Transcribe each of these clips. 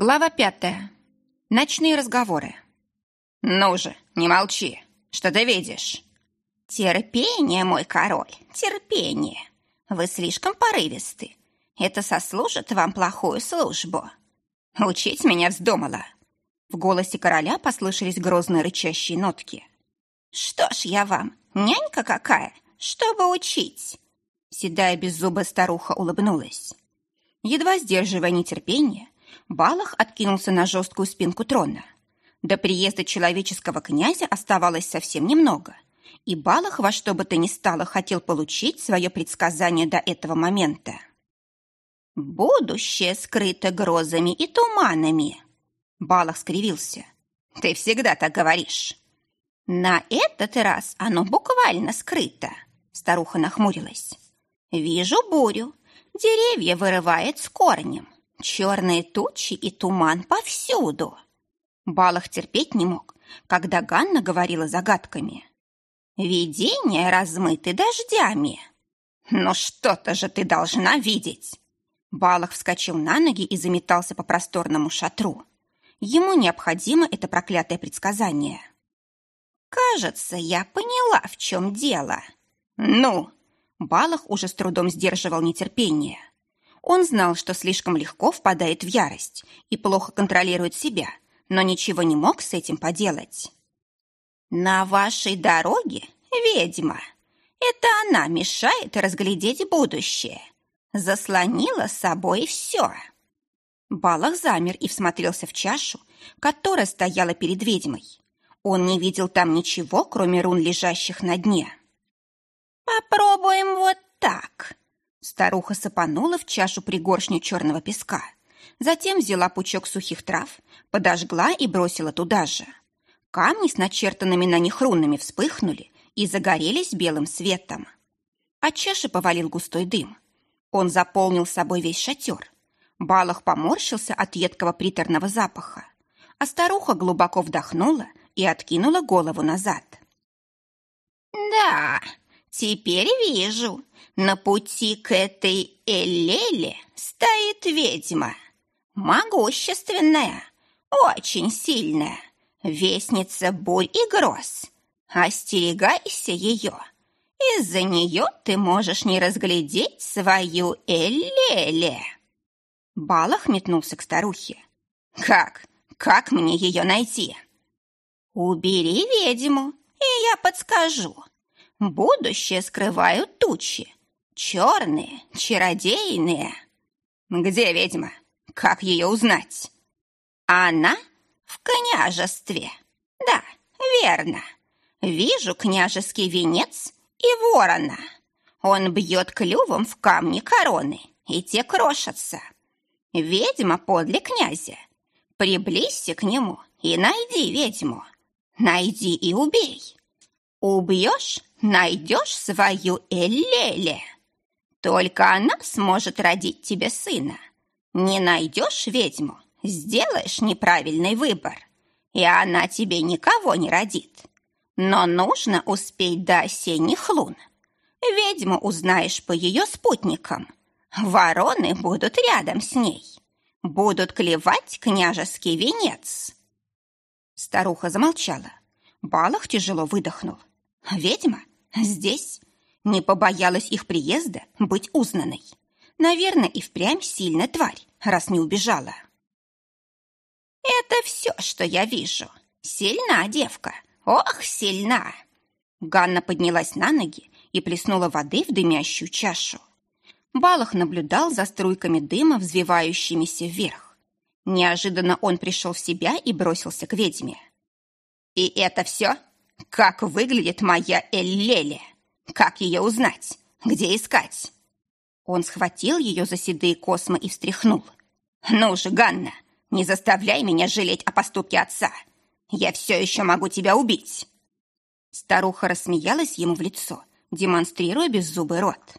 Глава пятая. Ночные разговоры. «Ну же, не молчи! Что ты видишь?» «Терпение, мой король, терпение! Вы слишком порывисты. Это сослужит вам плохую службу». «Учить меня вздумала!» В голосе короля послышались грозные рычащие нотки. «Что ж я вам, нянька какая, чтобы учить?» Седая беззубая старуха улыбнулась. Едва сдерживая нетерпение, Балах откинулся на жесткую спинку трона. До приезда человеческого князя оставалось совсем немного, и Балах во что бы то ни стало хотел получить свое предсказание до этого момента. «Будущее скрыто грозами и туманами», — Балах скривился. «Ты всегда так говоришь». «На этот раз оно буквально скрыто», — старуха нахмурилась. «Вижу бурю. Деревья вырывает с корнем. Черные тучи и туман повсюду. Балах терпеть не мог, когда Ганна говорила загадками. Видения размыты дождями. Но что-то же ты должна видеть. Балах вскочил на ноги и заметался по просторному шатру. Ему необходимо это проклятое предсказание. «Кажется, я поняла, в чем дело». «Ну?» Балах уже с трудом сдерживал нетерпение. Он знал, что слишком легко впадает в ярость и плохо контролирует себя, но ничего не мог с этим поделать. «На вашей дороге, ведьма, это она мешает разглядеть будущее. Заслонила с собой все». Балах замер и всмотрелся в чашу, которая стояла перед ведьмой. Он не видел там ничего, кроме рун, лежащих на дне. «Попробуем вот так», Старуха сыпанула в чашу пригоршню черного песка. Затем взяла пучок сухих трав, подожгла и бросила туда же. Камни с начертанными на них рунами вспыхнули и загорелись белым светом. От чаши повалил густой дым. Он заполнил собой весь шатер. Балах поморщился от едкого приторного запаха, а старуха глубоко вдохнула и откинула голову назад. «Да, теперь вижу, на пути к этой Эллеле стоит ведьма. Могущественная, очень сильная, вестница бурь и гроз. Остерегайся ее. Из-за нее ты можешь не разглядеть свою Эллеле. Балах метнулся к старухе. «Как? Как мне ее найти?» «Убери ведьму, и я подскажу. Будущее скрывают тучи, Черные, чародейные. Где ведьма? Как ее узнать? Она в княжестве. Да, верно. Вижу княжеский венец и ворона. Он бьет клювом в камни короны, и те крошатся. Ведьма подле князя. Приблизься к нему и найди ведьму. Найди и убей. Убьешь, найдешь свою Эллеле. Только она сможет родить тебе сына. Не найдешь ведьму, сделаешь неправильный выбор, и она тебе никого не родит. Но нужно успеть до осенних лун. Ведьму узнаешь по ее спутникам. Вороны будут рядом с ней. Будут клевать княжеский венец. Старуха замолчала. Балах тяжело выдохнул. Ведьма? Здесь? Не побоялась их приезда быть узнанной. Наверное, и впрямь сильная тварь, раз не убежала. «Это все, что я вижу. Сильна девка. Ох, сильна!» Ганна поднялась на ноги и плеснула воды в дымящую чашу. Балах наблюдал за струйками дыма, взвивающимися вверх. Неожиданно он пришел в себя и бросился к ведьме. «И это все? Как выглядит моя Эллеле?» Как ее узнать? Где искать? Он схватил ее за седые космы и встряхнул. «Ну же, Ганна, не заставляй меня жалеть о поступке отца. Я все еще могу тебя убить!» Старуха рассмеялась ему в лицо, демонстрируя беззубый рот.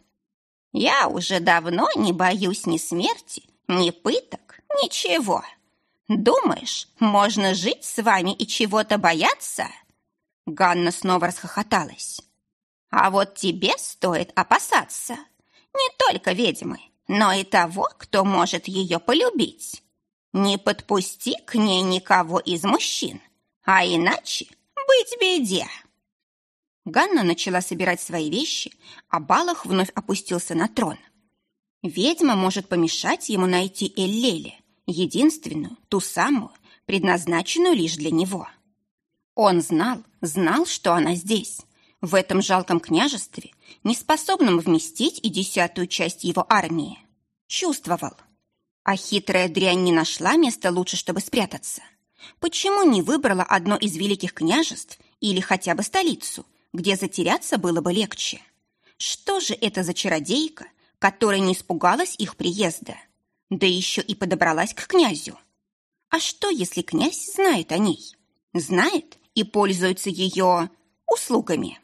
«Я уже давно не боюсь ни смерти, ни пыток, ничего. Думаешь, можно жить с вами и чего-то бояться?» Ганна снова расхохоталась. А вот тебе стоит опасаться. Не только ведьмы, но и того, кто может ее полюбить. Не подпусти к ней никого из мужчин, а иначе быть беде. Ганна начала собирать свои вещи, а Балах вновь опустился на трон. Ведьма может помешать ему найти Эллеле, единственную, ту самую, предназначенную лишь для него. Он знал, знал, что она здесь, в этом жалком княжестве, не способном вместить и десятую часть его армии. Чувствовал. А хитрая дрянь не нашла места лучше, чтобы спрятаться. Почему не выбрала одно из великих княжеств или хотя бы столицу, где затеряться было бы легче? Что же это за чародейка, которая не испугалась их приезда? Да еще и подобралась к князю. А что, если князь знает о ней? Знает и пользуется ее услугами.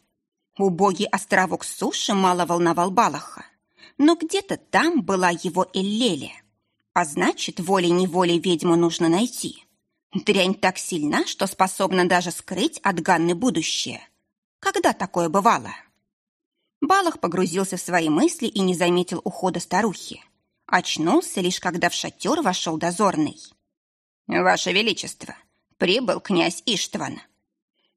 Убогий островок суши мало волновал Балаха, но где-то там была его Эллеля. А значит, волей-неволей ведьму нужно найти. Дрянь так сильна, что способна даже скрыть от Ганны будущее. Когда такое бывало? Балах погрузился в свои мысли и не заметил ухода старухи. Очнулся лишь, когда в шатер вошел дозорный. «Ваше Величество, прибыл князь Иштван».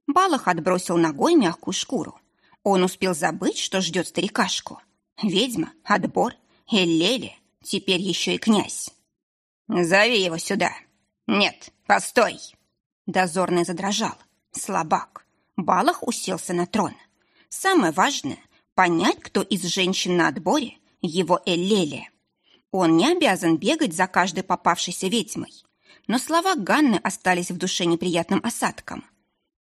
Балах отбросил ногой мягкую шкуру. Он успел забыть, что ждет старикашку. Ведьма, отбор, Эллели, теперь еще и князь. «Зови его сюда». «Нет, постой!» Дозорный задрожал. Слабак. Балах уселся на трон. Самое важное — понять, кто из женщин на отборе его Эллели. Он не обязан бегать за каждой попавшейся ведьмой. Но слова Ганны остались в душе неприятным осадком.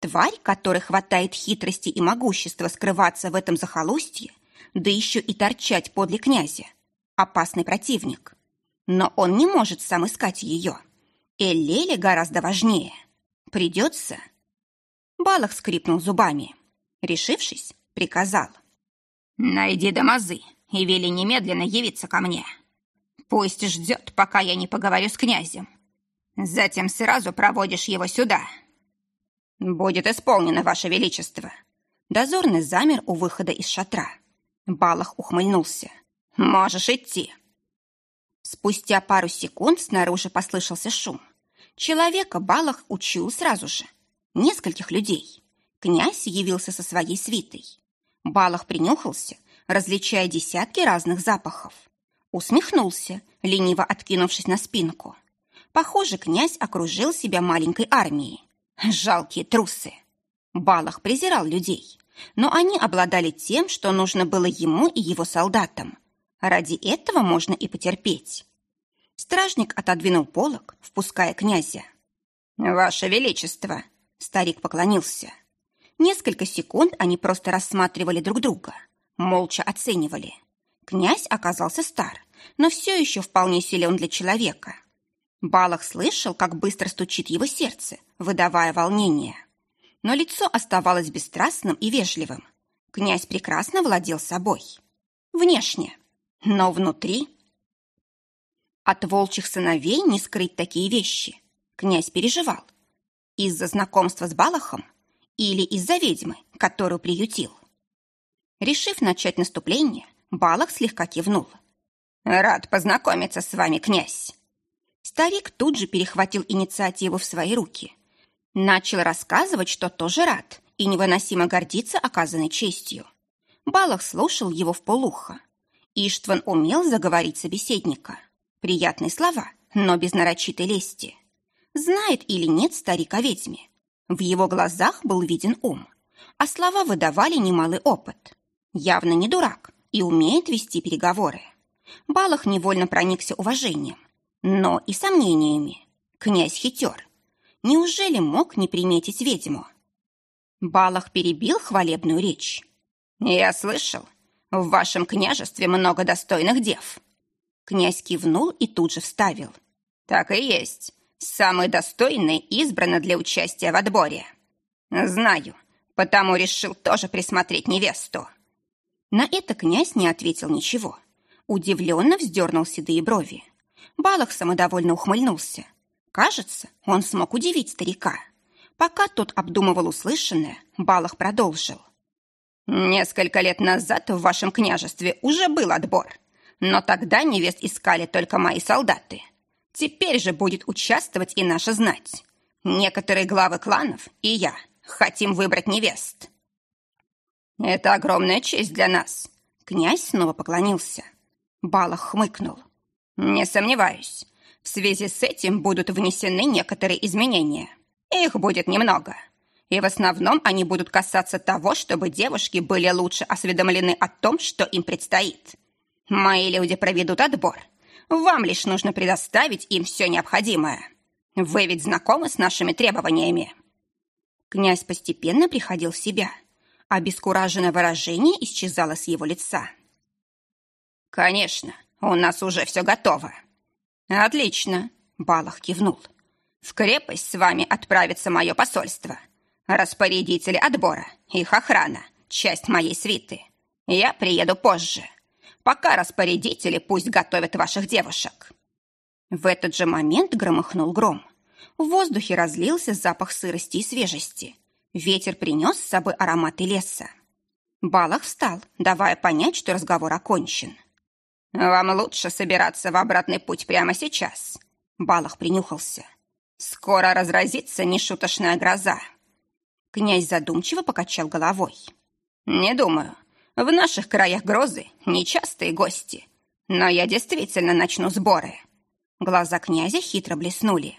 Тварь, которой хватает хитрости и могущества скрываться в этом захолустье, да еще и торчать подле князя. Опасный противник. Но он не может сам искать ее. Эллеле гораздо важнее. Придется. Балах скрипнул зубами. Решившись, приказал. «Найди Дамазы и вели немедленно явиться ко мне. Пусть ждет, пока я не поговорю с князем. Затем сразу проводишь его сюда». «Будет исполнено, Ваше Величество». Дозорный замер у выхода из шатра. Балах ухмыльнулся. «Можешь идти». Спустя пару секунд снаружи послышался шум. Человека Балах учил сразу же. Нескольких людей. Князь явился со своей свитой. Балах принюхался, различая десятки разных запахов. Усмехнулся, лениво откинувшись на спинку. Похоже, князь окружил себя маленькой армией. Жалкие трусы. Балах презирал людей, но они обладали тем, что нужно было ему и его солдатам. Ради этого можно и потерпеть. Стражник отодвинул полог, впуская князя. «Ваше Величество!» Старик поклонился. Несколько секунд они просто рассматривали друг друга, молча оценивали. Князь оказался стар, но все еще вполне силен для человека. Балах слышал, как быстро стучит его сердце, выдавая волнение. Но лицо оставалось бесстрастным и вежливым. Князь прекрасно владел собой. Внешне. Но внутри... От волчьих сыновей не скрыть такие вещи. Князь переживал. Из-за знакомства с Балахом или из-за ведьмы, которую приютил. Решив начать наступление, Балах слегка кивнул. «Рад познакомиться с вами, князь!» Старик тут же перехватил инициативу в свои руки. Начал рассказывать, что тоже рад и невыносимо гордится оказанной честью. Балах слушал его в полухо. Иштван умел заговорить собеседника. Приятные слова, но без нарочитой лести. Знает или нет старик о ведьме. В его глазах был виден ум, а слова выдавали немалый опыт. Явно не дурак и умеет вести переговоры. Балах невольно проникся уважением, но и сомнениями. Князь хитер. Неужели мог не приметить ведьму? Балах перебил хвалебную речь. «Я слышал, в вашем княжестве много достойных дев». Князь кивнул и тут же вставил. «Так и есть. Самый достойный избрана для участия в отборе. Знаю, потому решил тоже присмотреть невесту». На это князь не ответил ничего. Удивленно вздернул седые брови. Балах самодовольно ухмыльнулся. Кажется, он смог удивить старика. Пока тот обдумывал услышанное, Балах продолжил. Несколько лет назад в вашем княжестве уже был отбор, но тогда невест искали только мои солдаты. Теперь же будет участвовать и наша знать. Некоторые главы кланов и я хотим выбрать невест. Это огромная честь для нас. Князь снова поклонился. Балах хмыкнул. Не сомневаюсь. В связи с этим будут внесены некоторые изменения. Их будет немного. И в основном они будут касаться того, чтобы девушки были лучше осведомлены о том, что им предстоит. Мои люди проведут отбор – вам лишь нужно предоставить им все необходимое. Вы ведь знакомы с нашими требованиями?» Князь постепенно приходил в себя. Обескураженное выражение исчезало с его лица. «Конечно, у нас уже все готово». «Отлично», — Балах кивнул. «В крепость с вами отправится мое посольство. Распорядители отбора, их охрана, часть моей свиты. Я приеду позже. Пока распорядители пусть готовят ваших девушек». В этот же момент громыхнул гром. В воздухе разлился запах сырости и свежести. Ветер принес с собой ароматы леса. Балах встал, давая понять, что разговор окончен. «Вам лучше собираться в обратный путь прямо сейчас», — Балах принюхался. «Скоро разразится нешуточная гроза». Князь задумчиво покачал головой. «Не думаю. В наших краях грозы нечастые гости. Но я действительно начну сборы. Глаза князя хитро блеснули.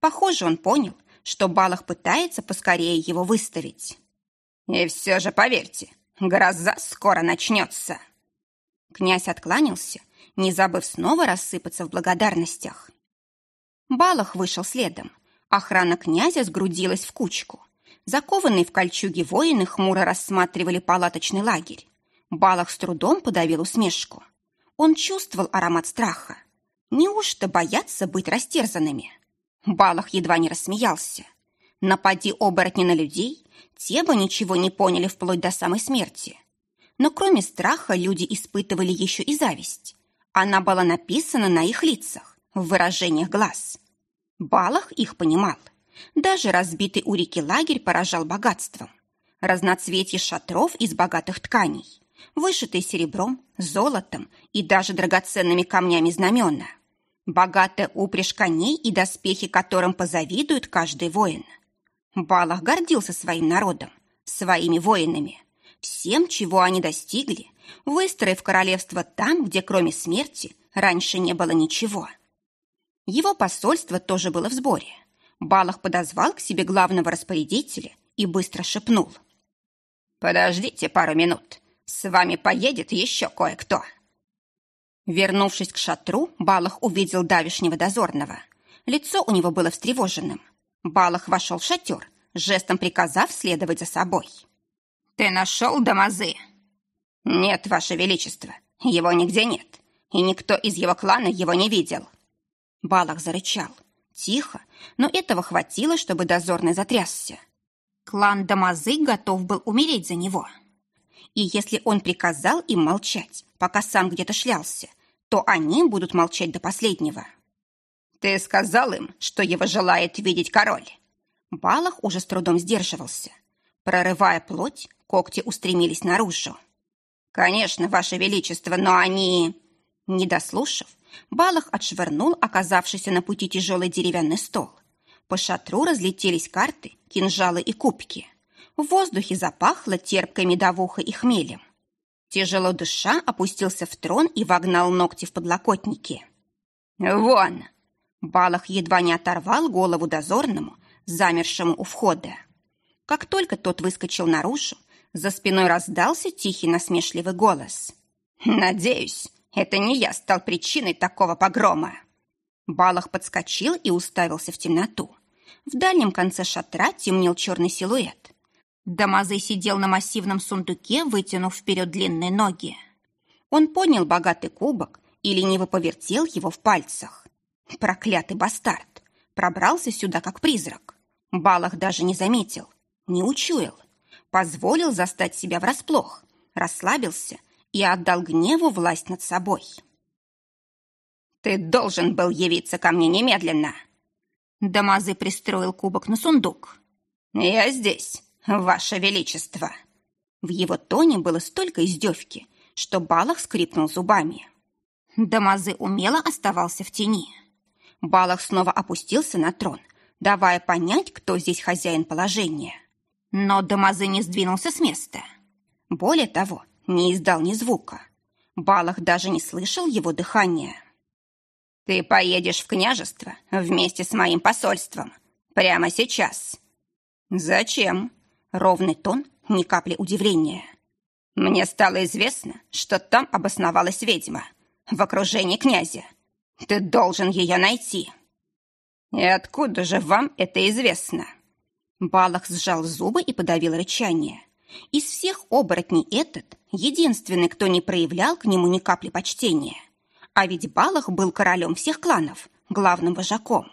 Похоже, он понял, что Балах пытается поскорее его выставить. И все же, поверьте, гроза скоро начнется. Князь откланялся, не забыв снова рассыпаться в благодарностях. Балах вышел следом. Охрана князя сгрудилась в кучку. Закованные в кольчуги воины хмуро рассматривали палаточный лагерь. Балах с трудом подавил усмешку. Он чувствовал аромат страха. Неужто боятся быть растерзанными? Балах едва не рассмеялся. Напади оборотни на людей, те бы ничего не поняли вплоть до самой смерти. Но кроме страха люди испытывали еще и зависть. Она была написана на их лицах, в выражениях глаз. Балах их понимал. Даже разбитый у реки лагерь поражал богатством. Разноцветье шатров из богатых тканей, вышитые серебром, золотом и даже драгоценными камнями знамена. Богатая упряжь коней и доспехи, которым позавидует каждый воин. Балах гордился своим народом, своими воинами, всем, чего они достигли, выстроив королевство там, где кроме смерти раньше не было ничего. Его посольство тоже было в сборе. Балах подозвал к себе главного распорядителя и быстро шепнул. «Подождите пару минут. С вами поедет еще кое-кто». Вернувшись к шатру, Балах увидел давишнего дозорного. Лицо у него было встревоженным. Балах вошел в шатер, жестом приказав следовать за собой. «Ты нашел Дамазы?» «Нет, Ваше Величество, его нигде нет, и никто из его клана его не видел». Балах зарычал. Тихо, но этого хватило, чтобы дозорный затрясся. Клан Дамазы готов был умереть за него. И если он приказал им молчать, пока сам где-то шлялся, то они будут молчать до последнего. «Ты сказал им, что его желает видеть король?» Балах уже с трудом сдерживался. Прорывая плоть, когти устремились наружу. «Конечно, Ваше Величество, но они...» Не дослушав, Балах отшвырнул оказавшийся на пути тяжелый деревянный стол. По шатру разлетелись карты, кинжалы и кубки. В воздухе запахло терпкой медовухой и хмелем. Тяжело дыша опустился в трон и вогнал ногти в подлокотники. «Вон!» Балах едва не оторвал голову дозорному, замершему у входа. Как только тот выскочил наружу, за спиной раздался тихий насмешливый голос. «Надеюсь, это не я стал причиной такого погрома!» Балах подскочил и уставился в темноту. В дальнем конце шатра темнел черный силуэт. Дамазы сидел на массивном сундуке, вытянув вперед длинные ноги. Он поднял богатый кубок и лениво повертел его в пальцах. Проклятый бастард! Пробрался сюда, как призрак. Балах даже не заметил, не учуял. Позволил застать себя врасплох, расслабился и отдал гневу власть над собой. «Ты должен был явиться ко мне немедленно!» Дамазы пристроил кубок на сундук. «Я здесь!» «Ваше Величество!» В его тоне было столько издевки, что Балах скрипнул зубами. Дамазы умело оставался в тени. Балах снова опустился на трон, давая понять, кто здесь хозяин положения. Но Дамазы не сдвинулся с места. Более того, не издал ни звука. Балах даже не слышал его дыхания. «Ты поедешь в княжество вместе с моим посольством. Прямо сейчас». «Зачем?» Ровный тон, ни капли удивления. «Мне стало известно, что там обосновалась ведьма в окружении князя. Ты должен ее найти». «И откуда же вам это известно?» Балах сжал зубы и подавил рычание. Из всех оборотней этот единственный, кто не проявлял к нему ни капли почтения. А ведь Балах был королем всех кланов, главным вожаком.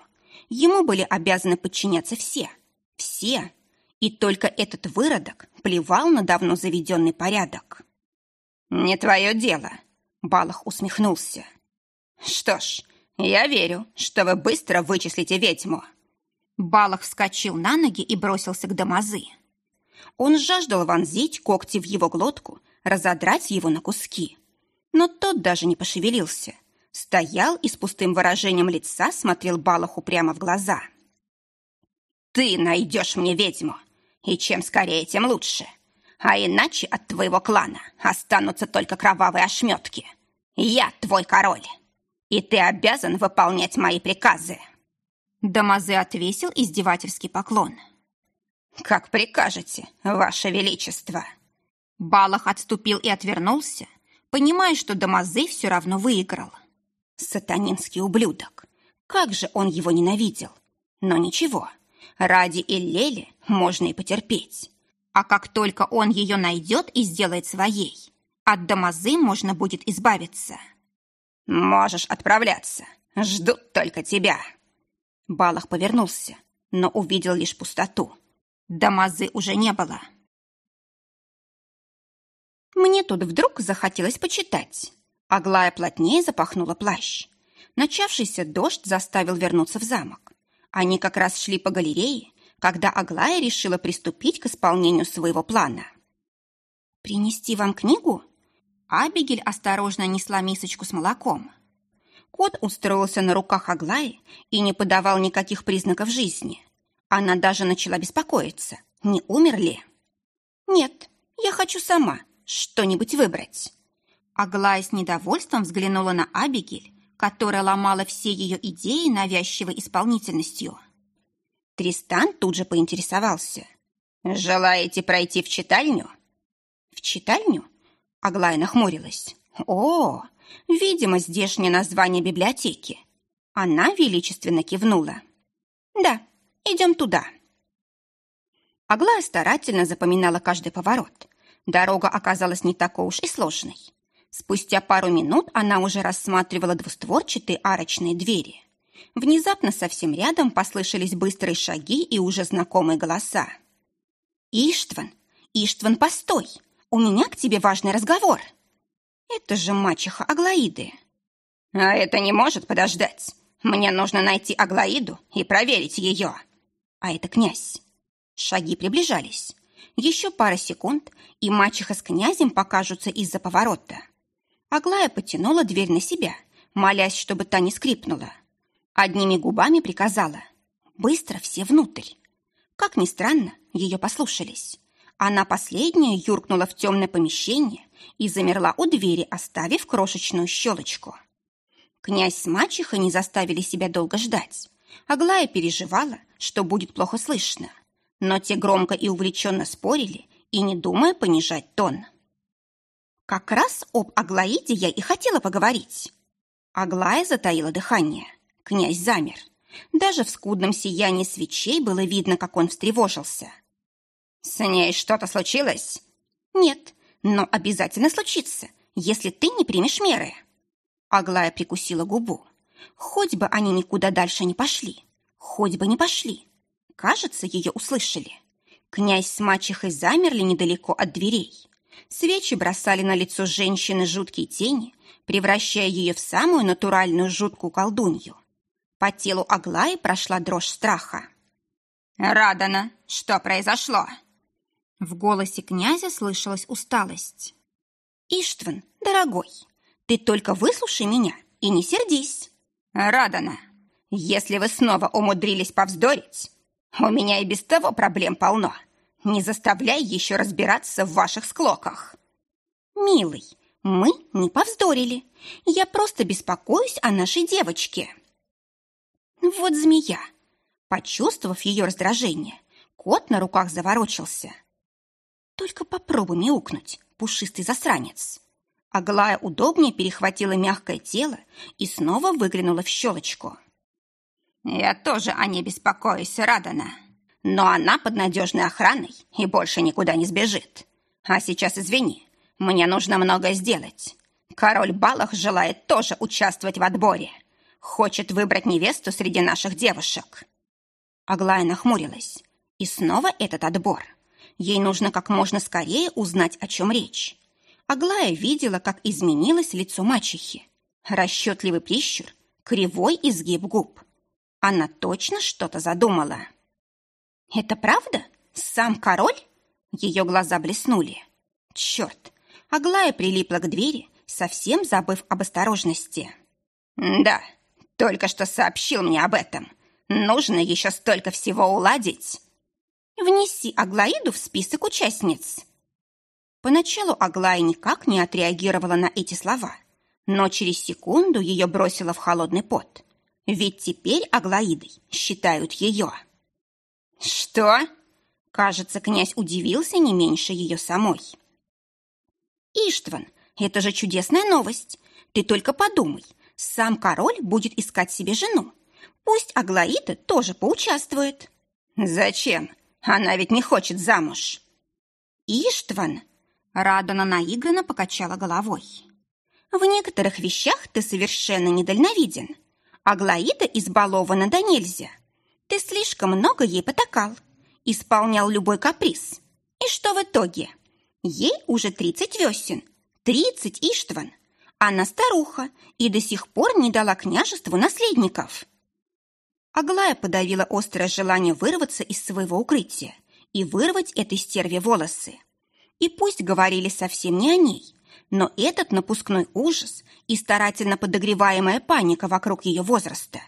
Ему были обязаны подчиняться все. Все. И только этот выродок плевал на давно заведенный порядок. «Не твое дело», — Балах усмехнулся. «Что ж, я верю, что вы быстро вычислите ведьму». Балах вскочил на ноги и бросился к Дамазы. Он жаждал вонзить когти в его глотку, разодрать его на куски. Но тот даже не пошевелился. Стоял и с пустым выражением лица смотрел Балаху прямо в глаза. «Ты найдешь мне ведьму, и чем скорее, тем лучше. А иначе от твоего клана останутся только кровавые ошметки. Я твой король, и ты обязан выполнять мои приказы». Дамазе отвесил издевательский поклон. «Как прикажете, ваше величество!» Балах отступил и отвернулся, понимая, что Дамазе все равно выиграл. Сатанинский ублюдок! Как же он его ненавидел! Но ничего, ради Иллели можно и потерпеть. А как только он ее найдет и сделает своей, от Дамазы можно будет избавиться. «Можешь отправляться. Ждут только тебя». Балах повернулся, но увидел лишь пустоту. Дамазы уже не было. Мне тут вдруг захотелось почитать. Аглая плотнее запахнула плащ. Начавшийся дождь заставил вернуться в замок. Они как раз шли по галерее, когда Аглая решила приступить к исполнению своего плана. «Принести вам книгу?» Абигель осторожно несла мисочку с молоком. Кот устроился на руках Аглаи и не подавал никаких признаков жизни. Она даже начала беспокоиться, не умер ли. «Нет, я хочу сама что-нибудь выбрать». Аглая с недовольством взглянула на Абигель, которая ломала все ее идеи навязчивой исполнительностью. Тристан тут же поинтересовался. «Желаете пройти в читальню?» «В читальню?» Аглая нахмурилась. «О, видимо, здешнее название библиотеки». Она величественно кивнула. «Да, идем туда». Аглая старательно запоминала каждый поворот. Дорога оказалась не такой уж и сложной. Спустя пару минут она уже рассматривала двустворчатые арочные двери. Внезапно совсем рядом послышались быстрые шаги и уже знакомые голоса. «Иштван! Иштван, постой! У меня к тебе важный разговор!» «Это же мачеха Аглаиды!» «А это не может подождать! Мне нужно найти Аглаиду и проверить ее!» «А это князь!» Шаги приближались. Еще пара секунд, и мачеха с князем покажутся из-за поворота. Аглая потянула дверь на себя, молясь, чтобы та не скрипнула. Одними губами приказала «Быстро все внутрь». Как ни странно, ее послушались. Она последняя юркнула в темное помещение и замерла у двери, оставив крошечную щелочку. Князь с мачехой не заставили себя долго ждать. Аглая переживала, что будет плохо слышно. Но те громко и увлеченно спорили и не думая понижать тон. Как раз об Аглаиде я и хотела поговорить. Аглая затаила дыхание. Князь замер. Даже в скудном сиянии свечей было видно, как он встревожился. «С ней что-то случилось?» «Нет, но обязательно случится, если ты не примешь меры». Аглая прикусила губу. Хоть бы они никуда дальше не пошли. Хоть бы не пошли. Кажется, ее услышали. Князь с мачехой замерли недалеко от дверей. Свечи бросали на лицо женщины жуткие тени, превращая ее в самую натуральную жуткую колдунью. По телу Аглаи прошла дрожь страха. «Радана, что произошло?» В голосе князя слышалась усталость. «Иштван, дорогой, ты только выслушай меня и не сердись». «Радана, Если вы снова умудрились повздорить, у меня и без того проблем полно. Не заставляй еще разбираться в ваших склоках. Милый, мы не повздорили. Я просто беспокоюсь о нашей девочке. Вот змея. Почувствовав ее раздражение, кот на руках заворочился. Только попробуй мяукнуть, пушистый засранец. Аглая удобнее перехватила мягкое тело и снова выглянула в щелочку. «Я тоже о ней беспокоюсь, Радана. Но она под надежной охраной и больше никуда не сбежит. А сейчас извини, мне нужно многое сделать. Король Балах желает тоже участвовать в отборе. Хочет выбрать невесту среди наших девушек». Аглая нахмурилась. И снова этот отбор. Ей нужно как можно скорее узнать, о чем речь. Аглая видела, как изменилось лицо мачехи. Расчетливый прищур, кривой изгиб губ. Она точно что-то задумала. «Это правда? Сам король?» Ее глаза блеснули. «Черт!» Аглая прилипла к двери, совсем забыв об осторожности. «Да, только что сообщил мне об этом. Нужно еще столько всего уладить». «Внеси Аглаиду в список участниц». Поначалу Аглая никак не отреагировала на эти слова, но через секунду ее бросило в холодный пот. Ведь теперь Аглаидой считают ее. «Что?» Кажется, князь удивился не меньше ее самой. «Иштван, это же чудесная новость. Ты только подумай, сам король будет искать себе жену. Пусть Аглаида тоже поучаствует». «Зачем? Она ведь не хочет замуж». «Иштван!» Радона наигранно покачала головой. «В некоторых вещах ты совершенно недальновиден. Аглаида избалована до нельзя. Ты слишком много ей потакал, исполнял любой каприз. И что в итоге? Ей уже тридцать весен, тридцать Иштван. Она старуха и до сих пор не дала княжеству наследников». Аглая подавила острое желание вырваться из своего укрытия и вырвать этой стерве волосы. И пусть говорили совсем не о ней, но этот напускной ужас и старательно подогреваемая паника вокруг ее возраста.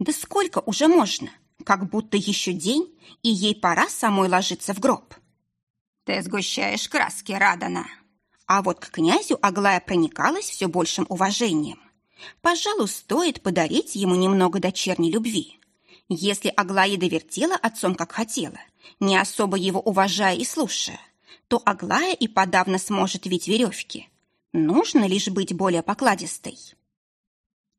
Да сколько уже можно? Как будто еще день, и ей пора самой ложиться в гроб. Ты сгущаешь краски, Радана. А вот к князю Аглая проникалась все большим уважением. Пожалуй, стоит подарить ему немного дочерней любви. Если Аглаида вертела отцом, как хотела, не особо его уважая и слушая, то Аглая и подавно сможет вить веревки. Нужно лишь быть более покладистой.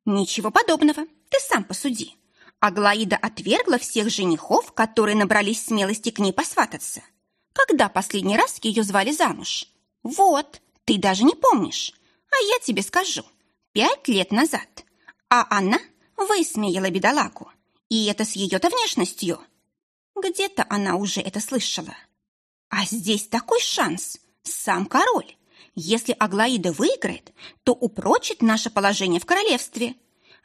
Ничего подобного, ты сам посуди. Аглаида отвергла всех женихов, которые набрались смелости к ней посвататься. Когда последний раз ее звали замуж? Вот, ты даже не помнишь. А я тебе скажу. Пять лет назад. А она высмеяла бедолагу. И это с ее-то внешностью. Где-то она уже это слышала. А здесь такой шанс. Сам король. Если Аглаида выиграет, то упрочит наше положение в королевстве.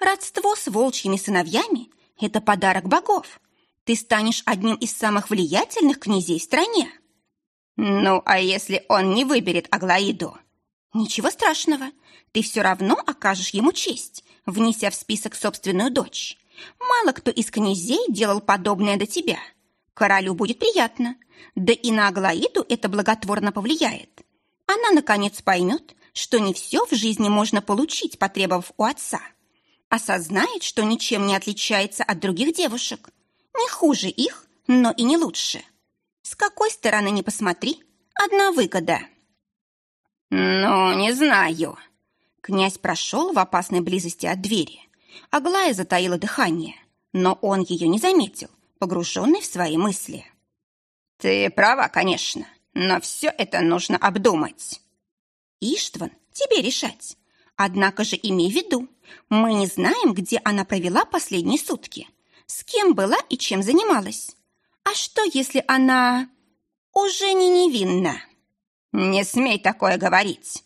Родство с волчьими сыновьями – это подарок богов. Ты станешь одним из самых влиятельных князей в стране. Ну, а если он не выберет Аглаиду? Ничего страшного. Ты все равно окажешь ему честь, внеся в список собственную дочь. Мало кто из князей делал подобное до тебя. Королю будет приятно – да и на Аглаиду это благотворно повлияет. Она, наконец, поймет, что не все в жизни можно получить, потребовав у отца. Осознает, что ничем не отличается от других девушек. Не хуже их, но и не лучше. С какой стороны не посмотри, одна выгода. «Ну, не знаю». Князь прошел в опасной близости от двери. Аглая затаила дыхание, но он ее не заметил, погруженный в свои мысли. «Ты права, конечно, но все это нужно обдумать». «Иштван, тебе решать. Однако же имей в виду, мы не знаем, где она провела последние сутки, с кем была и чем занималась. А что, если она уже не невинна?» «Не смей такое говорить!»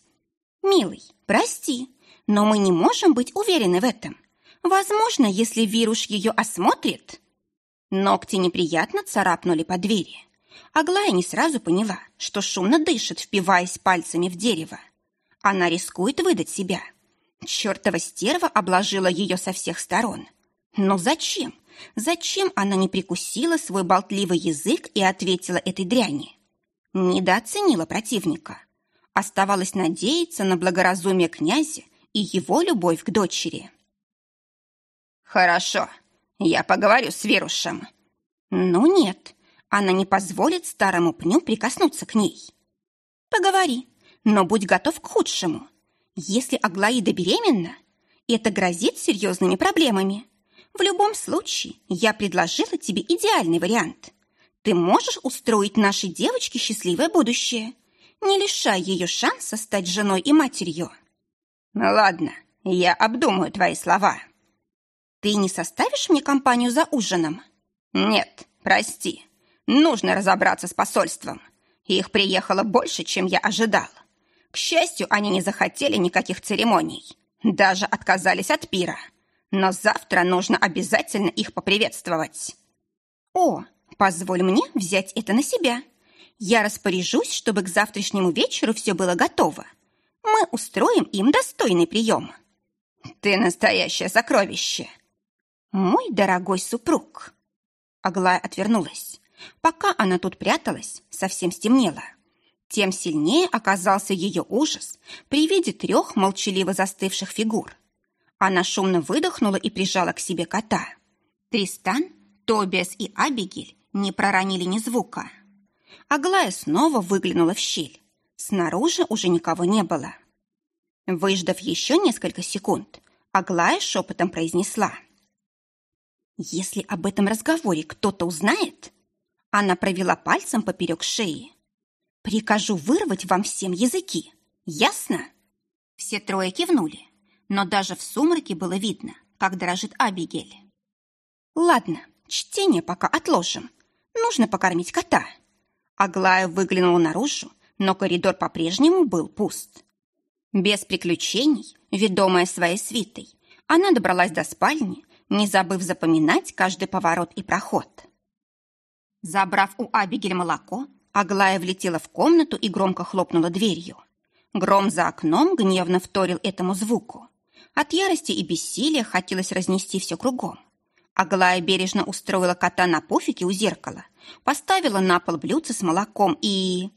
«Милый, прости, но мы не можем быть уверены в этом. Возможно, если вирус ее осмотрит...» Ногти неприятно царапнули по двери. Аглая не сразу поняла, что шумно дышит, впиваясь пальцами в дерево. Она рискует выдать себя. Чертова стерва обложила ее со всех сторон. Но зачем? Зачем она не прикусила свой болтливый язык и ответила этой дряни? Недооценила противника. Оставалось надеяться на благоразумие князя и его любовь к дочери. «Хорошо, я поговорю с Верушем». «Ну нет, она не позволит старому пню прикоснуться к ней». «Поговори, но будь готов к худшему. Если Аглаида беременна, это грозит серьезными проблемами. В любом случае, я предложила тебе идеальный вариант. Ты можешь устроить нашей девочке счастливое будущее, не лишая ее шанса стать женой и матерью». «Ну ладно, я обдумаю твои слова». «Ты не составишь мне компанию за ужином?» «Нет, прости. Нужно разобраться с посольством. Их приехало больше, чем я ожидал. К счастью, они не захотели никаких церемоний. Даже отказались от пира. Но завтра нужно обязательно их поприветствовать». «О, позволь мне взять это на себя. Я распоряжусь, чтобы к завтрашнему вечеру все было готово. Мы устроим им достойный прием». «Ты настоящее сокровище!» «Мой дорогой супруг!» Аглая отвернулась. Пока она тут пряталась, совсем стемнело. Тем сильнее оказался ее ужас при виде трех молчаливо застывших фигур. Она шумно выдохнула и прижала к себе кота. Тристан, Тобиас и Абигель не проронили ни звука. Аглая снова выглянула в щель. Снаружи уже никого не было. Выждав еще несколько секунд, Аглая шепотом произнесла — если об этом разговоре кто-то узнает, она провела пальцем поперек шеи. Прикажу вырвать вам всем языки. Ясно? Все трое кивнули, но даже в сумраке было видно, как дрожит Абигель. Ладно, чтение пока отложим. Нужно покормить кота. Аглая выглянула наружу, но коридор по-прежнему был пуст. Без приключений, ведомая своей свитой, она добралась до спальни, не забыв запоминать каждый поворот и проход. Забрав у Абигель молоко, Аглая влетела в комнату и громко хлопнула дверью. Гром за окном гневно вторил этому звуку. От ярости и бессилия хотелось разнести все кругом. Аглая бережно устроила кота на пуфике у зеркала, поставила на пол блюдце с молоком и...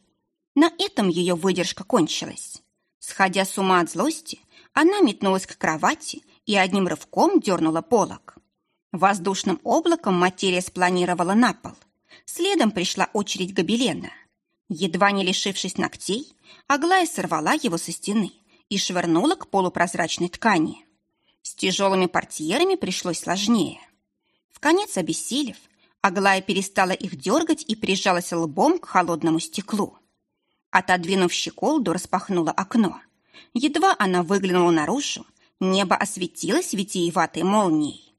На этом ее выдержка кончилась. Сходя с ума от злости, она метнулась к кровати и одним рывком дернула полок. Воздушным облаком материя спланировала на пол. Следом пришла очередь гобелена. Едва не лишившись ногтей, Аглая сорвала его со стены и швырнула к полупрозрачной ткани. С тяжелыми портьерами пришлось сложнее. В конец обессилев, Аглая перестала их дергать и прижалась лбом к холодному стеклу. Отодвинув щеколду, распахнула окно. Едва она выглянула наружу, Небо осветилось витиеватой молнией.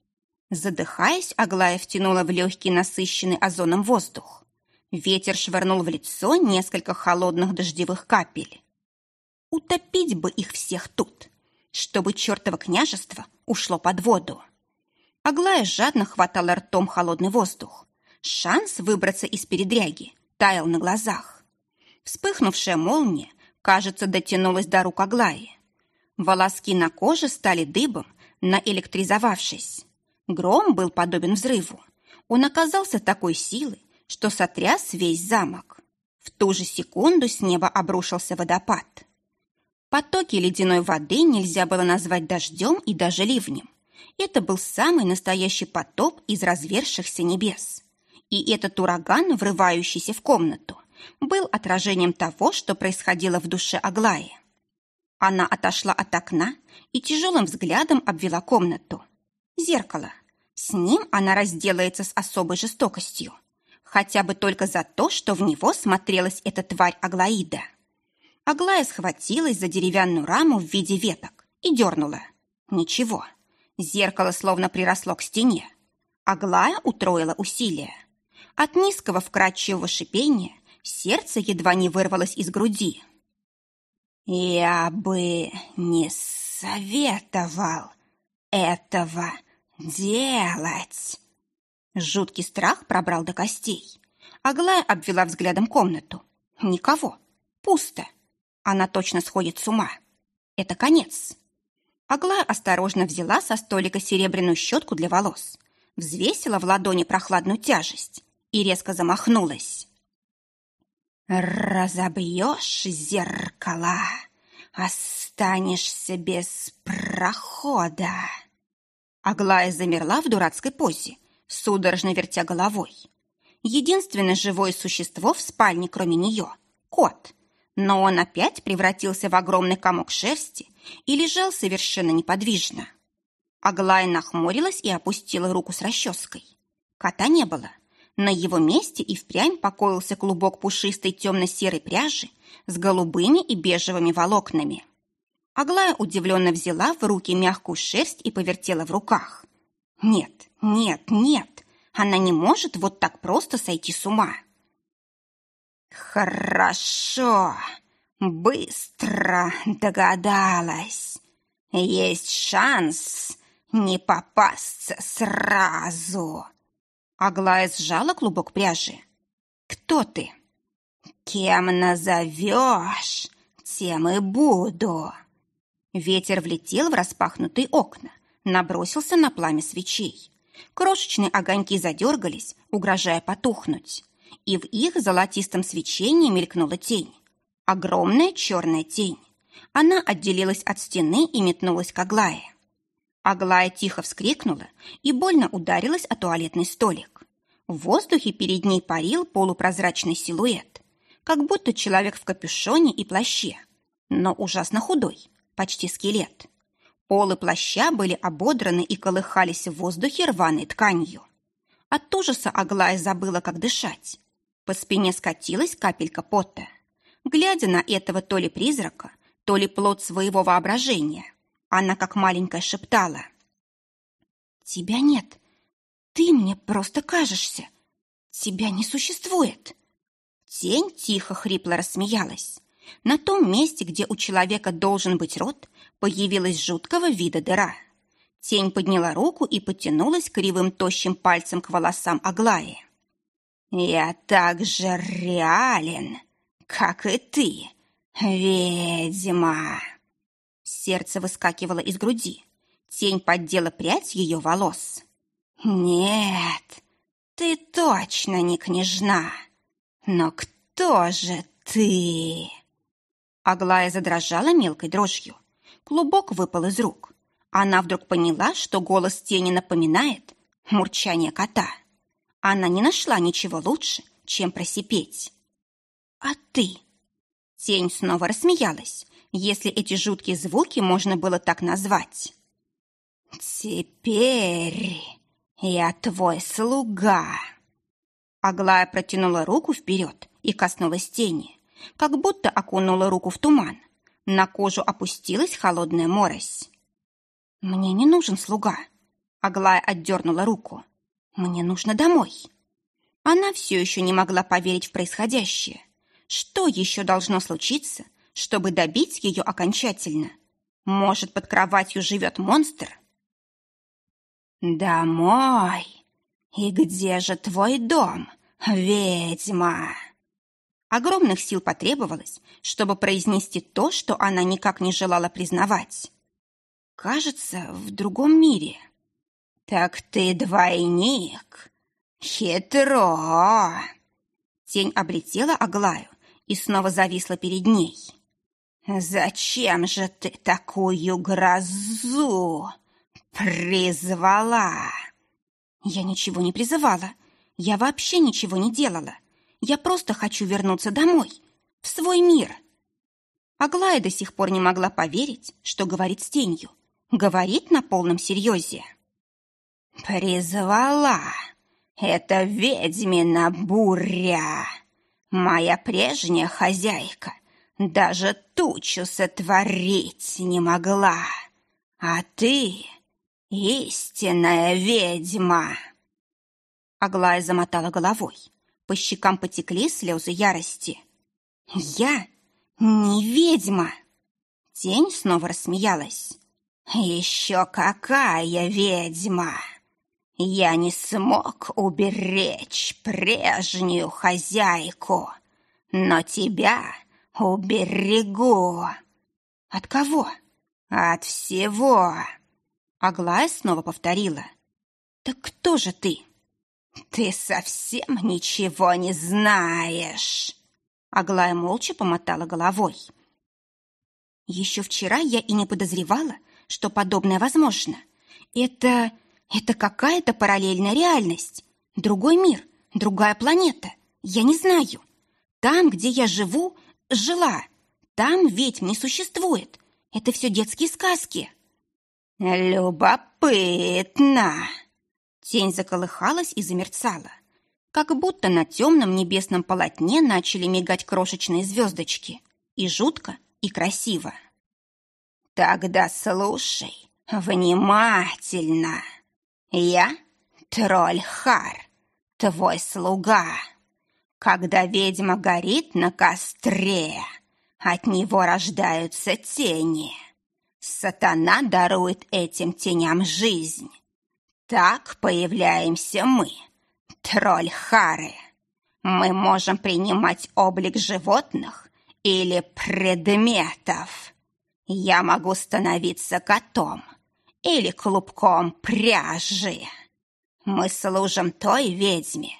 Задыхаясь, Аглая втянула в легкий насыщенный озоном воздух. Ветер швырнул в лицо несколько холодных дождевых капель. Утопить бы их всех тут, чтобы чертово княжество ушло под воду. Аглая жадно хватала ртом холодный воздух. Шанс выбраться из передряги таял на глазах. Вспыхнувшая молния, кажется, дотянулась до рук Аглаи. Волоски на коже стали дыбом, наэлектризовавшись. Гром был подобен взрыву. Он оказался такой силы, что сотряс весь замок. В ту же секунду с неба обрушился водопад. Потоки ледяной воды нельзя было назвать дождем и даже ливнем. Это был самый настоящий потоп из развершихся небес. И этот ураган, врывающийся в комнату, был отражением того, что происходило в душе Аглаи. Она отошла от окна и тяжелым взглядом обвела комнату. Зеркало. С ним она разделается с особой жестокостью. Хотя бы только за то, что в него смотрелась эта тварь Аглаида. Аглая схватилась за деревянную раму в виде веток и дернула. Ничего. Зеркало словно приросло к стене. Аглая утроила усилия. От низкого вкрадчивого шипения сердце едва не вырвалось из груди. «Я бы не советовал этого делать!» Жуткий страх пробрал до костей. Аглая обвела взглядом комнату. Никого. Пусто. Она точно сходит с ума. Это конец. Аглая осторожно взяла со столика серебряную щетку для волос, взвесила в ладони прохладную тяжесть и резко замахнулась. «Разобьешь зеркала, останешься без прохода!» Аглая замерла в дурацкой позе, судорожно вертя головой. Единственное живое существо в спальне, кроме нее — кот. Но он опять превратился в огромный комок шерсти и лежал совершенно неподвижно. Аглая нахмурилась и опустила руку с расческой. Кота не было. На его месте и впрямь покоился клубок пушистой темно-серой пряжи с голубыми и бежевыми волокнами. Аглая удивленно взяла в руки мягкую шерсть и повертела в руках. Нет, нет, нет, она не может вот так просто сойти с ума. Хорошо, быстро догадалась. Есть шанс не попасться сразу. Аглая сжала клубок пряжи. Кто ты? Кем назовешь, тем и буду. Ветер влетел в распахнутые окна, набросился на пламя свечей. Крошечные огоньки задергались, угрожая потухнуть. И в их золотистом свечении мелькнула тень. Огромная черная тень. Она отделилась от стены и метнулась к Аглае. Аглая тихо вскрикнула и больно ударилась о туалетный столик. В воздухе перед ней парил полупрозрачный силуэт, как будто человек в капюшоне и плаще, но ужасно худой, почти скелет. Полы плаща были ободраны и колыхались в воздухе рваной тканью. От ужаса Аглая забыла, как дышать. По спине скатилась капелька пота. Глядя на этого то ли призрака, то ли плод своего воображения, она как маленькая шептала. «Тебя нет. Ты мне просто кажешься. Тебя не существует». Тень тихо хрипло рассмеялась. На том месте, где у человека должен быть рот, появилась жуткого вида дыра. Тень подняла руку и потянулась кривым тощим пальцем к волосам Аглаи. «Я так же реален, как и ты, ведьма!» Сердце выскакивало из груди. Тень поддела прядь ее волос. «Нет, ты точно не княжна. Но кто же ты?» Аглая задрожала мелкой дрожью. Клубок выпал из рук. Она вдруг поняла, что голос тени напоминает мурчание кота. Она не нашла ничего лучше, чем просипеть. «А ты?» Тень снова рассмеялась, если эти жуткие звуки можно было так назвать. «Теперь я твой слуга!» Аглая протянула руку вперед и коснулась тени как будто окунула руку в туман. На кожу опустилась холодная морось. «Мне не нужен слуга», — Аглая отдернула руку. «Мне нужно домой». Она все еще не могла поверить в происходящее. Что еще должно случиться, чтобы добить ее окончательно? Может, под кроватью живет монстр? «Домой? И где же твой дом, ведьма?» Огромных сил потребовалось, чтобы произнести то, что она никак не желала признавать. Кажется, в другом мире. «Так ты двойник! Хитро!» Тень облетела Аглаю и снова зависла перед ней. «Зачем же ты такую грозу призвала?» «Я ничего не призывала. Я вообще ничего не делала. Я просто хочу вернуться домой, в свой мир. Аглая до сих пор не могла поверить, что говорит с тенью. Говорит на полном серьезе. «Призвала! Это ведьмина буря! Моя прежняя хозяйка даже тучу сотворить не могла, а ты — истинная ведьма!» Аглая замотала головой. По щекам потекли слезы ярости. «Я не ведьма!» Тень снова рассмеялась. «Еще какая ведьма! Я не смог уберечь прежнюю хозяйку, но тебя уберегу!» «От кого?» От всего. Аглая снова повторила. Так кто же ты? Ты совсем ничего не знаешь. Аглая молча помотала головой. Еще вчера я и не подозревала, что подобное возможно. Это... это какая-то параллельная реальность. Другой мир, другая планета. Я не знаю. Там, где я живу, жила. Там ведьм не существует. Это все детские сказки. Любопытно. Тень заколыхалась и замерцала. Как будто на темном небесном полотне начали мигать крошечные звездочки. И жутко, и красиво. Тогда слушай внимательно. Я тролль Хар, твой слуга. Когда ведьма горит на костре, от него рождаются тени. Сатана дарует этим теням жизнь. Так появляемся мы, тролль Хары. Мы можем принимать облик животных или предметов. Я могу становиться котом или клубком пряжи. Мы служим той ведьме,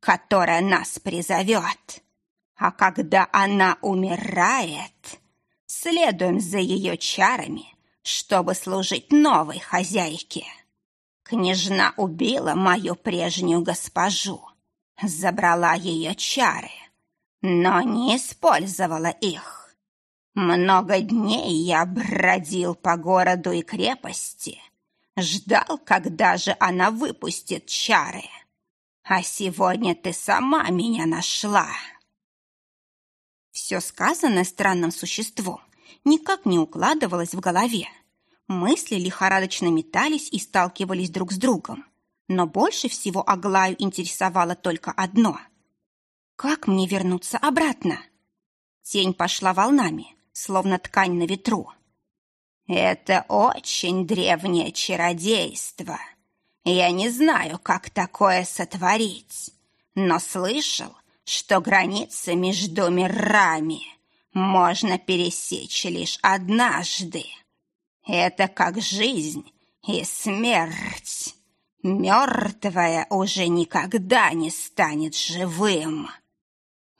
которая нас призовет. А когда она умирает, следуем за ее чарами, чтобы служить новой хозяйке. Княжна убила мою прежнюю госпожу, забрала ее чары, но не использовала их. Много дней я бродил по городу и крепости, ждал, когда же она выпустит чары. А сегодня ты сама меня нашла. Все сказанное странным существом никак не укладывалось в голове. Мысли лихорадочно метались и сталкивались друг с другом. Но больше всего Аглаю интересовало только одно. Как мне вернуться обратно? Тень пошла волнами, словно ткань на ветру. «Это очень древнее чародейство. Я не знаю, как такое сотворить, но слышал, что границы между мирами можно пересечь лишь однажды. Это как жизнь и смерть. Мертвая уже никогда не станет живым.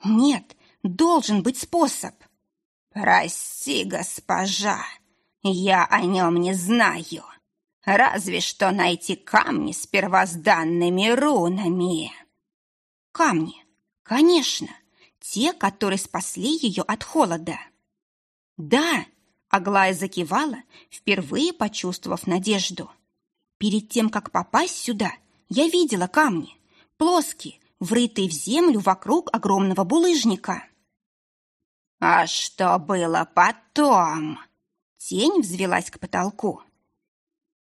Нет, должен быть способ. «Прости, госпожа, я о нем не знаю. Разве что найти камни с первозданными рунами». «Камни, конечно, те, которые спасли ее от холода». «Да», — Аглая закивала, впервые почувствовав надежду. «Перед тем, как попасть сюда, я видела камни, плоские, врытые в землю вокруг огромного булыжника». «А что было потом?» Тень взвелась к потолку.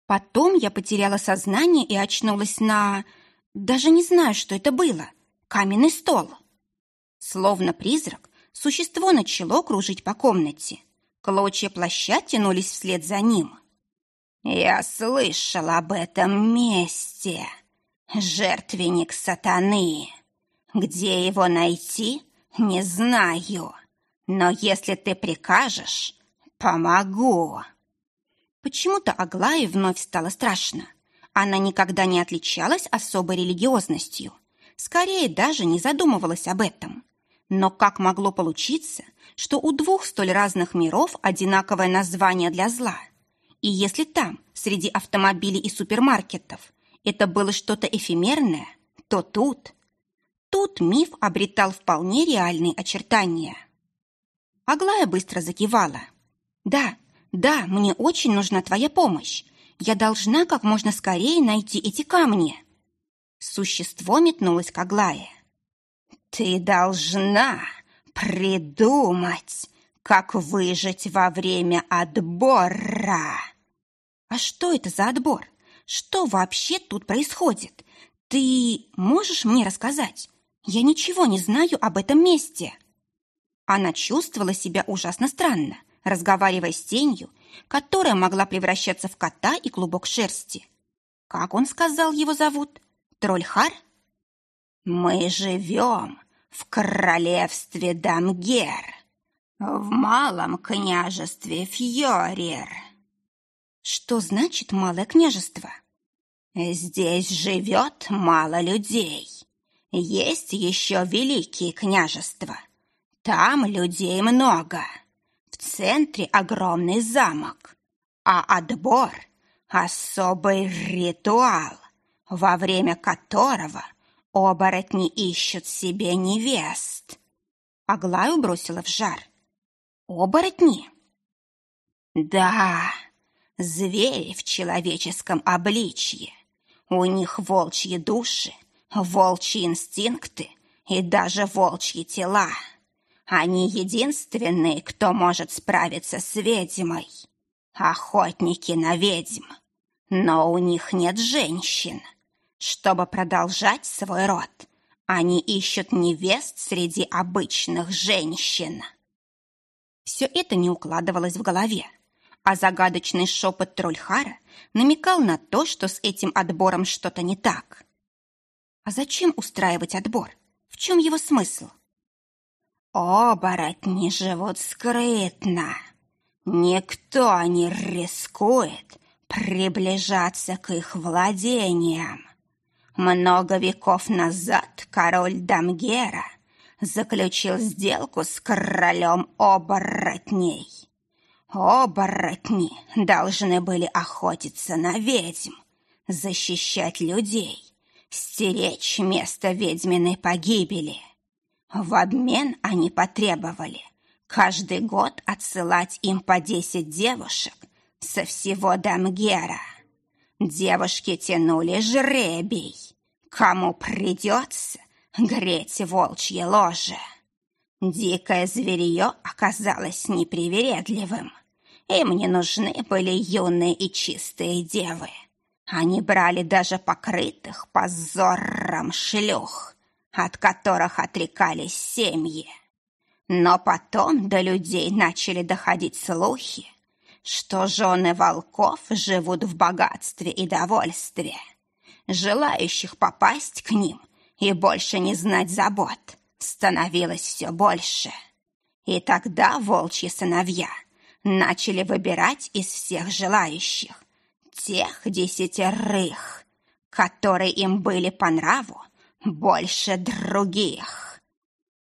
Потом я потеряла сознание и очнулась на... Даже не знаю, что это было. Каменный стол. Словно призрак, существо начало кружить по комнате. Клочья плаща тянулись вслед за ним. «Я слышал об этом месте. Жертвенник сатаны. Где его найти, не знаю. Но если ты прикажешь, помогу. Почему-то Аглае вновь стало страшно. Она никогда не отличалась особой религиозностью. Скорее, даже не задумывалась об этом. Но как могло получиться, что у двух столь разных миров одинаковое название для зла? И если там, среди автомобилей и супермаркетов, это было что-то эфемерное, то тут... Тут миф обретал вполне реальные очертания. Аглая быстро закивала. «Да, да, мне очень нужна твоя помощь. Я должна как можно скорее найти эти камни». Существо метнулось к Аглае. «Ты должна придумать, как выжить во время отбора». «А что это за отбор? Что вообще тут происходит? Ты можешь мне рассказать? Я ничего не знаю об этом месте». Она чувствовала себя ужасно странно, разговаривая с тенью, которая могла превращаться в кота и клубок шерсти. Как он сказал, его зовут? Трольхар? «Мы живем в королевстве Дамгер, в малом княжестве Фьорер. Что значит малое княжество? Здесь живет мало людей. Есть еще великие княжества. Там людей много. В центре огромный замок. А отбор — особый ритуал, во время которого оборотни ищут себе невест. Аглаю бросила в жар. Оборотни? Да, звери в человеческом обличье. У них волчьи души, волчьи инстинкты и даже волчьи тела. Они единственные, кто может справиться с ведьмой. Охотники на ведьм. Но у них нет женщин. Чтобы продолжать свой род, они ищут невест среди обычных женщин. Все это не укладывалось в голове а загадочный шепот Трольхара намекал на то, что с этим отбором что-то не так. А зачем устраивать отбор? В чем его смысл? Оборотни живут скрытно. Никто не рискует приближаться к их владениям. Много веков назад король Дамгера заключил сделку с королем оборотней. Оборотни должны были охотиться на ведьм, защищать людей, стеречь место ведьминой погибели. В обмен они потребовали каждый год отсылать им по десять девушек со всего Дамгера. Девушки тянули жребий, кому придется греть волчье ложе. Дикое зверье оказалось непривередливым. Им не нужны были юные и чистые девы. Они брали даже покрытых позором шлюх, от которых отрекались семьи. Но потом до людей начали доходить слухи, что жены волков живут в богатстве и довольстве. Желающих попасть к ним и больше не знать забот – становилось все больше. И тогда волчьи сыновья начали выбирать из всех желающих тех десятерых, которые им были по нраву больше других.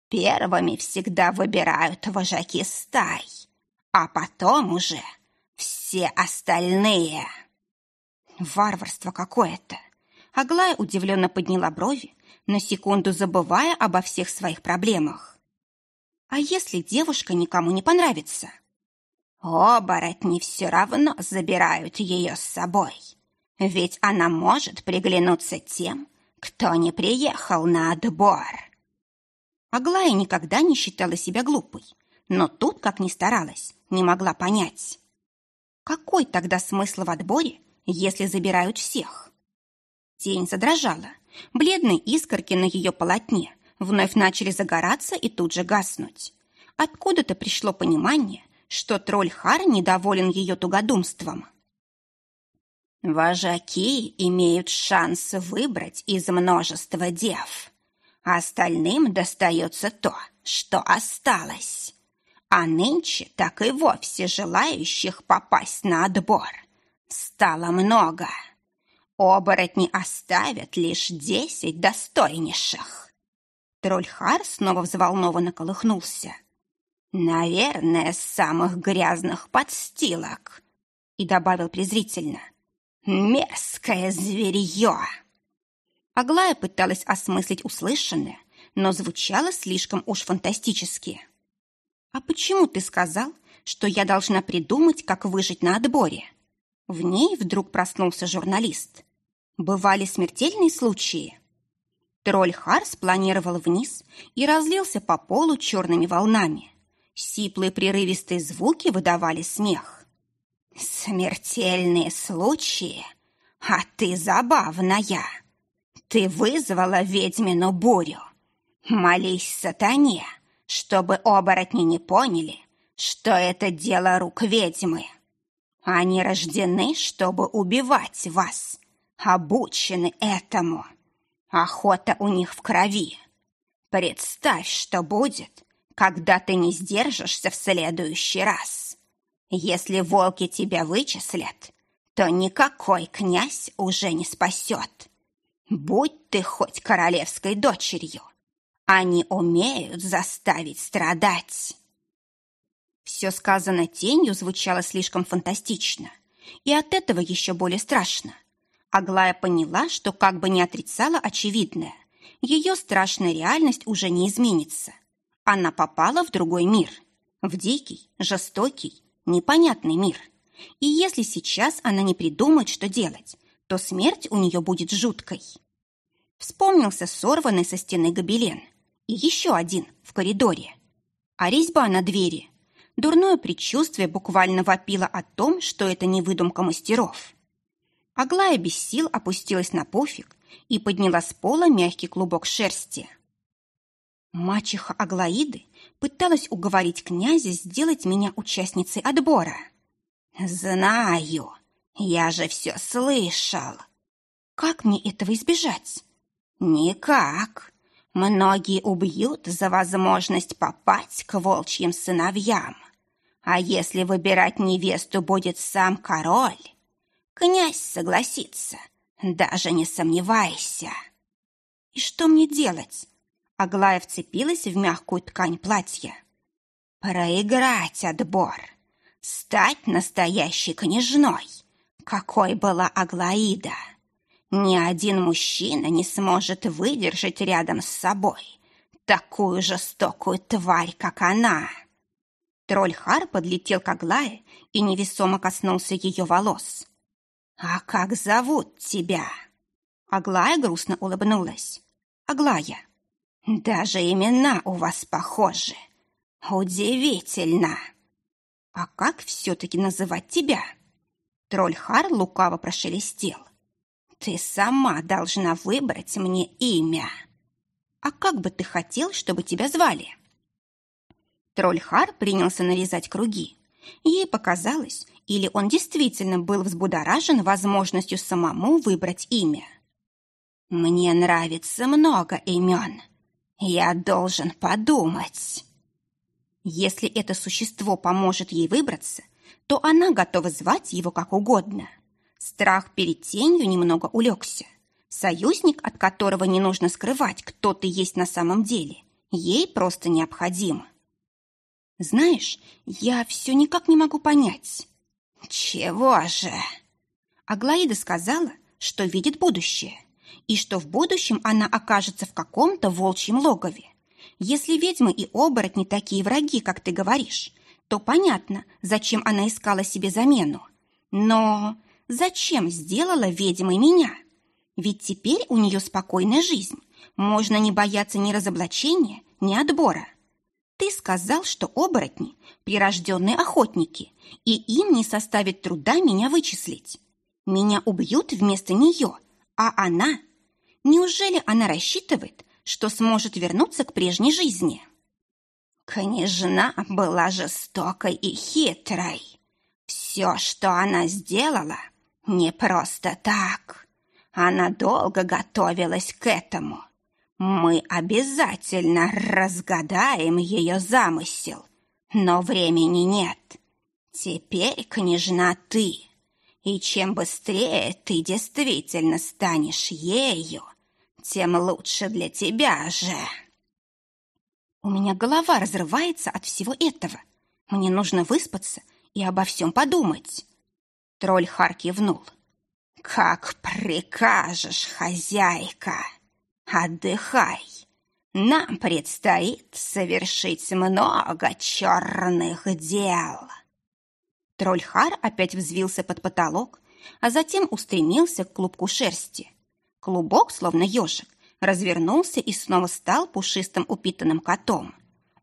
Первыми всегда выбирают вожаки стай, а потом уже все остальные. Варварство какое-то. Аглая удивленно подняла брови, на секунду забывая обо всех своих проблемах. А если девушка никому не понравится? Оборотни все равно забирают ее с собой, ведь она может приглянуться тем, кто не приехал на отбор. Аглая никогда не считала себя глупой, но тут, как ни старалась, не могла понять. Какой тогда смысл в отборе, если забирают всех? Тень задрожала, Бледные искорки на ее полотне вновь начали загораться и тут же гаснуть. Откуда-то пришло понимание, что тролль Хар недоволен ее тугодумством. «Вожаки имеют шанс выбрать из множества дев, остальным достается то, что осталось. А нынче так и вовсе желающих попасть на отбор стало много». Оборотни оставят лишь десять достойнейших. Трольхар снова взволнованно колыхнулся. Наверное, самых грязных подстилок. И добавил презрительно. Мерзкое зверье. Аглая пыталась осмыслить услышанное, но звучало слишком уж фантастически. «А почему ты сказал, что я должна придумать, как выжить на отборе?» В ней вдруг проснулся журналист. Бывали смертельные случаи. Тролль Харс планировал вниз и разлился по полу черными волнами. Сиплые прерывистые звуки выдавали смех. «Смертельные случаи? А ты забавная! Ты вызвала ведьмину бурю. Молись сатане, чтобы оборотни не поняли, что это дело рук ведьмы. Они рождены, чтобы убивать вас, обучены этому. Охота у них в крови. Представь, что будет, когда ты не сдержишься в следующий раз. Если волки тебя вычислят, то никакой князь уже не спасет. Будь ты хоть королевской дочерью, они умеют заставить страдать. Все сказанное тенью звучало слишком фантастично, и от этого еще более страшно. Аглая поняла, что как бы ни отрицала очевидное, ее страшная реальность уже не изменится. Она попала в другой мир, в дикий, жестокий, непонятный мир. И если сейчас она не придумает, что делать, то смерть у нее будет жуткой. Вспомнился сорванный со стены гобелен. И еще один в коридоре. А резьба на двери. Дурное предчувствие буквально вопило о том, что это не выдумка мастеров. Аглая без сил опустилась на пуфик и подняла с пола мягкий клубок шерсти. Мачеха Аглаиды пыталась уговорить князя сделать меня участницей отбора. «Знаю, я же все слышал. Как мне этого избежать?» «Никак. Многие убьют за возможность попасть к волчьим сыновьям. А если выбирать невесту будет сам король, князь согласится, даже не сомневайся». «И что мне делать?» Аглая вцепилась в мягкую ткань платья. «Проиграть отбор, стать настоящей княжной, какой была Аглаида. Ни один мужчина не сможет выдержать рядом с собой такую жестокую тварь, как она». Тролль Хар подлетел к Аглае и невесомо коснулся ее волос. «А как зовут тебя?» Аглая грустно улыбнулась. «Аглая». «Даже имена у вас похожи. Удивительно!» «А как все-таки называть тебя?» Тролль Хар лукаво прошелестел. «Ты сама должна выбрать мне имя». «А как бы ты хотел, чтобы тебя звали?» Тролль Хар принялся нарезать круги. Ей показалось, или он действительно был взбудоражен возможностью самому выбрать имя. «Мне нравится много имен. Я должен подумать». Если это существо поможет ей выбраться, то она готова звать его как угодно. Страх перед тенью немного улегся. Союзник, от которого не нужно скрывать, кто ты есть на самом деле, ей просто необходим. Знаешь, я все никак не могу понять. Чего же? Аглаида сказала, что видит будущее, и что в будущем она окажется в каком-то волчьем логове. Если ведьмы и оборотни такие враги, как ты говоришь, то понятно, зачем она искала себе замену. Но зачем сделала ведьмой меня? Ведь теперь у нее спокойная жизнь. Можно не бояться ни разоблачения, ни отбора. Ты сказал, что оборотни – прирожденные охотники, и им не составит труда меня вычислить. Меня убьют вместо нее, а она? Неужели она рассчитывает, что сможет вернуться к прежней жизни. Княжна была жестокой и хитрой. Все, что она сделала, не просто так. Она долго готовилась к этому. Мы обязательно разгадаем ее замысел, но времени нет. Теперь, княжна, ты. И чем быстрее ты действительно станешь ею, тем лучше для тебя же. У меня голова разрывается от всего этого. Мне нужно выспаться и обо всем подумать. Тролль Хар кивнул. Как прикажешь, хозяйка. Отдыхай. Нам предстоит совершить много черных дел. Тролль Хар опять взвился под потолок, а затем устремился к клубку шерсти. Клубок, словно ежик, развернулся и снова стал пушистым упитанным котом.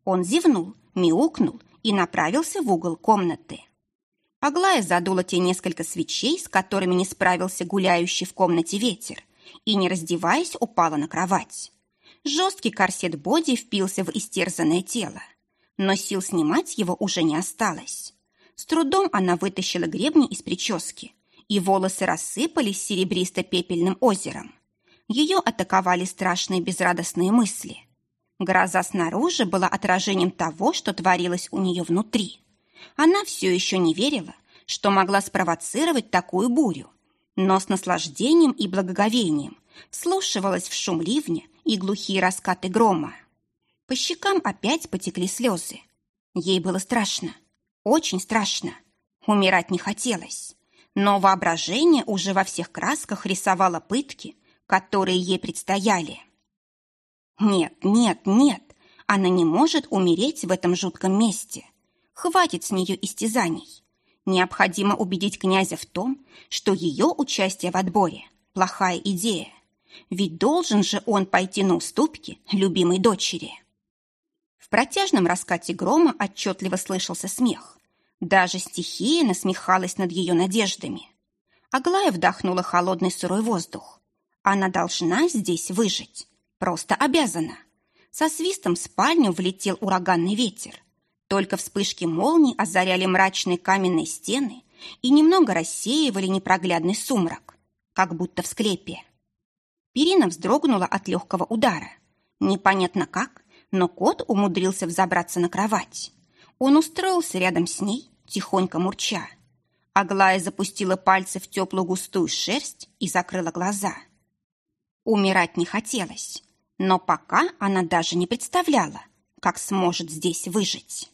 Он зевнул, мяукнул и направился в угол комнаты. Аглая задула те несколько свечей, с которыми не справился гуляющий в комнате ветер, и, не раздеваясь, упала на кровать. Жесткий корсет боди впился в истерзанное тело, но сил снимать его уже не осталось. С трудом она вытащила гребни из прически, и волосы рассыпались серебристо-пепельным озером. Ее атаковали страшные безрадостные мысли. Гроза снаружи была отражением того, что творилось у нее внутри. Она все еще не верила, что могла спровоцировать такую бурю, но с наслаждением и благоговением вслушивалась в шум ливня и глухие раскаты грома. По щекам опять потекли слезы. Ей было страшно, очень страшно. Умирать не хотелось, но воображение уже во всех красках рисовало пытки, которые ей предстояли. Нет, нет, нет, она не может умереть в этом жутком месте. Хватит с нее истязаний. Необходимо убедить князя в том, что ее участие в отборе – плохая идея. Ведь должен же он пойти на уступки любимой дочери. В протяжном раскате грома отчетливо слышался смех. Даже стихия насмехалась над ее надеждами. Аглая вдохнула холодный сырой воздух. Она должна здесь выжить. Просто обязана. Со свистом в спальню влетел ураганный ветер. Только вспышки молний озаряли мрачные каменные стены и немного рассеивали непроглядный сумрак, как будто в склепе. Перина вздрогнула от легкого удара. Непонятно как, но кот умудрился взобраться на кровать. Он устроился рядом с ней, тихонько мурча. Аглая запустила пальцы в теплую густую шерсть и закрыла глаза. Умирать не хотелось, но пока она даже не представляла, как сможет здесь выжить.